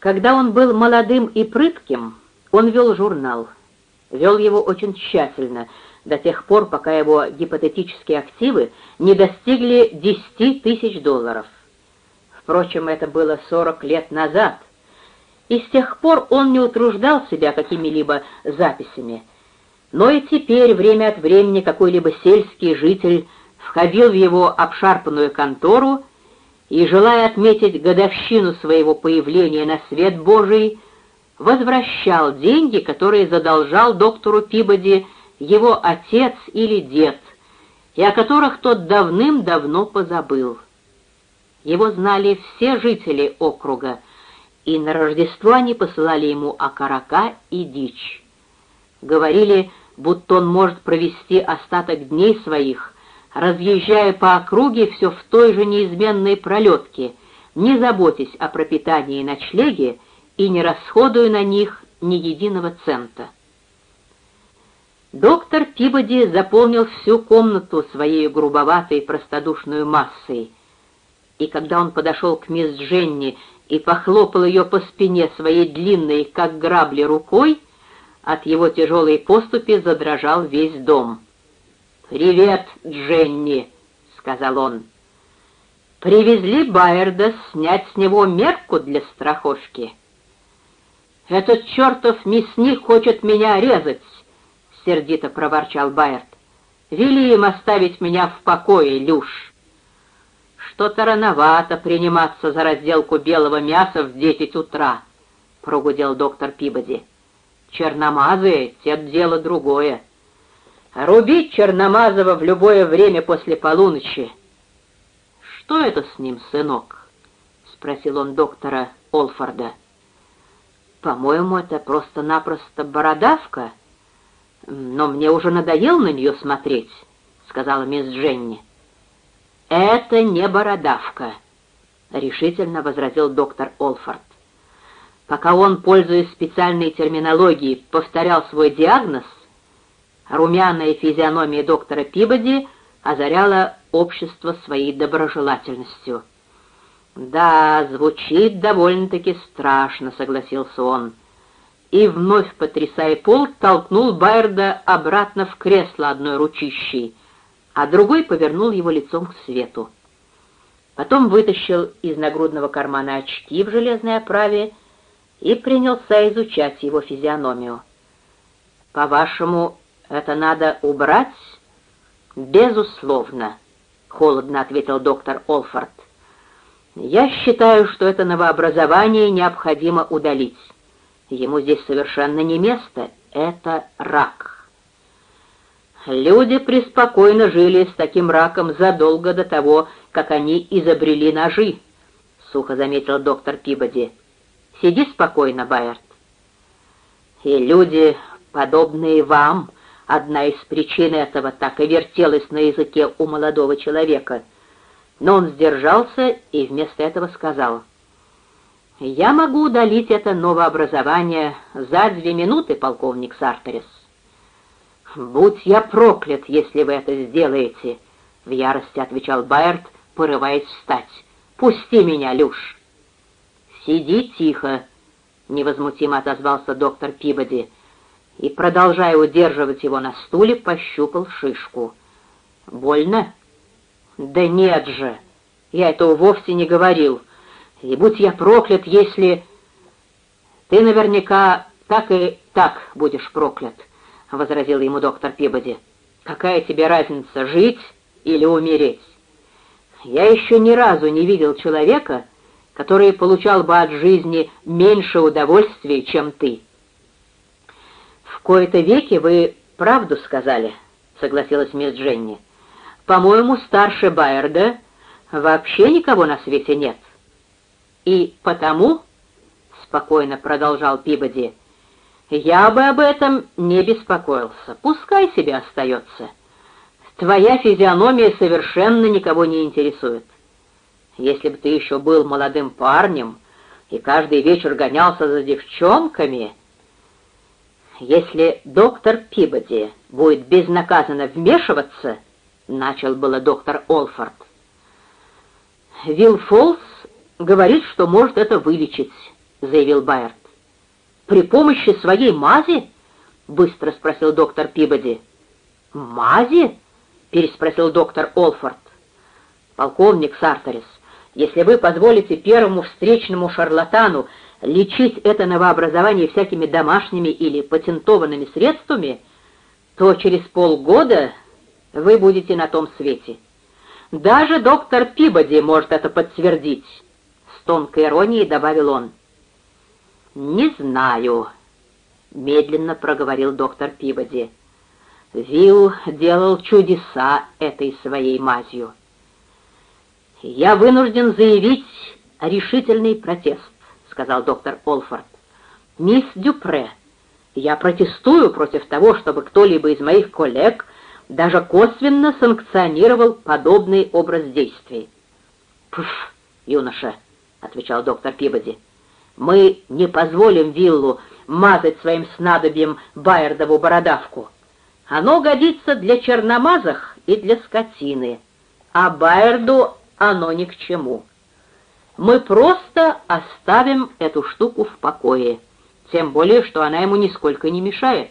Когда он был молодым и прытким, он вел журнал. Вел его очень тщательно, до тех пор, пока его гипотетические активы не достигли 10 тысяч долларов. Впрочем, это было 40 лет назад, и с тех пор он не утруждал себя какими-либо записями. Но и теперь время от времени какой-либо сельский житель входил в его обшарпанную контору и, желая отметить годовщину своего появления на свет Божий, возвращал деньги, которые задолжал доктору Пибоди его отец или дед, и о которых тот давным-давно позабыл. Его знали все жители округа, и на Рождество они посылали ему окорока и дичь. Говорили, будто он может провести остаток дней своих, разъезжая по округе все в той же неизменной пролетке, не заботясь о пропитании и ночлеге и не расходуя на них ни единого цента. Доктор Пибоди заполнил всю комнату своей грубоватой простодушной массой, и когда он подошел к мисс Дженни и похлопал ее по спине своей длинной, как грабли, рукой, от его тяжелой поступи задрожал весь дом. «Привет, Дженни!» — сказал он. «Привезли Байерда снять с него мерку для страховки». «Этот чертов мясник хочет меня резать!» — сердито проворчал Байерд. «Вели им оставить меня в покое, Люш!» «Что-то рановато приниматься за разделку белого мяса в десять утра», — прогудел доктор Пибоди. «Черномазые — те дело другое. Рубить Черномазова в любое время после полуночи». «Что это с ним, сынок?» — спросил он доктора Олфорда. «По-моему, это просто-напросто бородавка, но мне уже надоело на нее смотреть», — сказала мисс Дженни. «Это не бородавка», — решительно возразил доктор Олфорд. Пока он, пользуясь специальной терминологией, повторял свой диагноз, румяная физиономия доктора Пибоди озаряла общество своей доброжелательностью. «Да, звучит довольно-таки страшно», — согласился он. И, вновь потрясая пол, толкнул Байерда обратно в кресло одной ручищей, а другой повернул его лицом к свету. Потом вытащил из нагрудного кармана очки в железной оправе и принялся изучать его физиономию. «По-вашему, это надо убрать?» «Безусловно», — холодно ответил доктор Олфорд. «Я считаю, что это новообразование необходимо удалить. Ему здесь совершенно не место. Это рак». Люди преспокойно жили с таким раком задолго до того, как они изобрели ножи, — сухо заметил доктор Пибоди. Сиди спокойно, Байерт. И люди, подобные вам, одна из причин этого так и вертелась на языке у молодого человека. Но он сдержался и вместо этого сказал, «Я могу удалить это новообразование за две минуты, полковник Сартерис». «Будь я проклят, если вы это сделаете!» — в ярости отвечал Байерт, порываясь встать. «Пусти меня, Люш!» «Сиди тихо!» — невозмутимо отозвался доктор Пибоди и, продолжая удерживать его на стуле, пощупал шишку. «Больно?» «Да нет же! Я этого вовсе не говорил. И будь я проклят, если...» «Ты наверняка так и так будешь проклят». — возразил ему доктор Пибоди. «Какая тебе разница, жить или умереть? Я еще ни разу не видел человека, который получал бы от жизни меньше удовольствия, чем ты». «В кои-то веки вы правду сказали», — согласилась мисс Дженни. «По-моему, старше Байерда вообще никого на свете нет». «И потому», — спокойно продолжал Пибоди, — я бы об этом не беспокоился. Пускай себе остается. Твоя физиономия совершенно никого не интересует. Если бы ты еще был молодым парнем и каждый вечер гонялся за девчонками... Если доктор Пибоди будет безнаказанно вмешиваться, начал было доктор Олфорд. Вилл Фолс говорит, что может это вылечить, — заявил Байерт. «При помощи своей мази?» — быстро спросил доктор Пибоди. «Мази?» — переспросил доктор Олфорд. «Полковник Сарторис, если вы позволите первому встречному шарлатану лечить это новообразование всякими домашними или патентованными средствами, то через полгода вы будете на том свете. Даже доктор Пибоди может это подтвердить», — с тонкой иронией добавил он. «Не знаю», — медленно проговорил доктор Пибоди. Вилл делал чудеса этой своей мазью. «Я вынужден заявить решительный протест», — сказал доктор Олфорд. «Мисс Дюпре, я протестую против того, чтобы кто-либо из моих коллег даже косвенно санкционировал подобный образ действий». «Пф, юноша», — отвечал доктор Пибоди, — «мы не позволим Виллу мазать своим снадобьем Байердову бородавку». Оно годится для черномазых и для скотины, а Байерду оно ни к чему. Мы просто оставим эту штуку в покое, тем более, что она ему нисколько не мешает.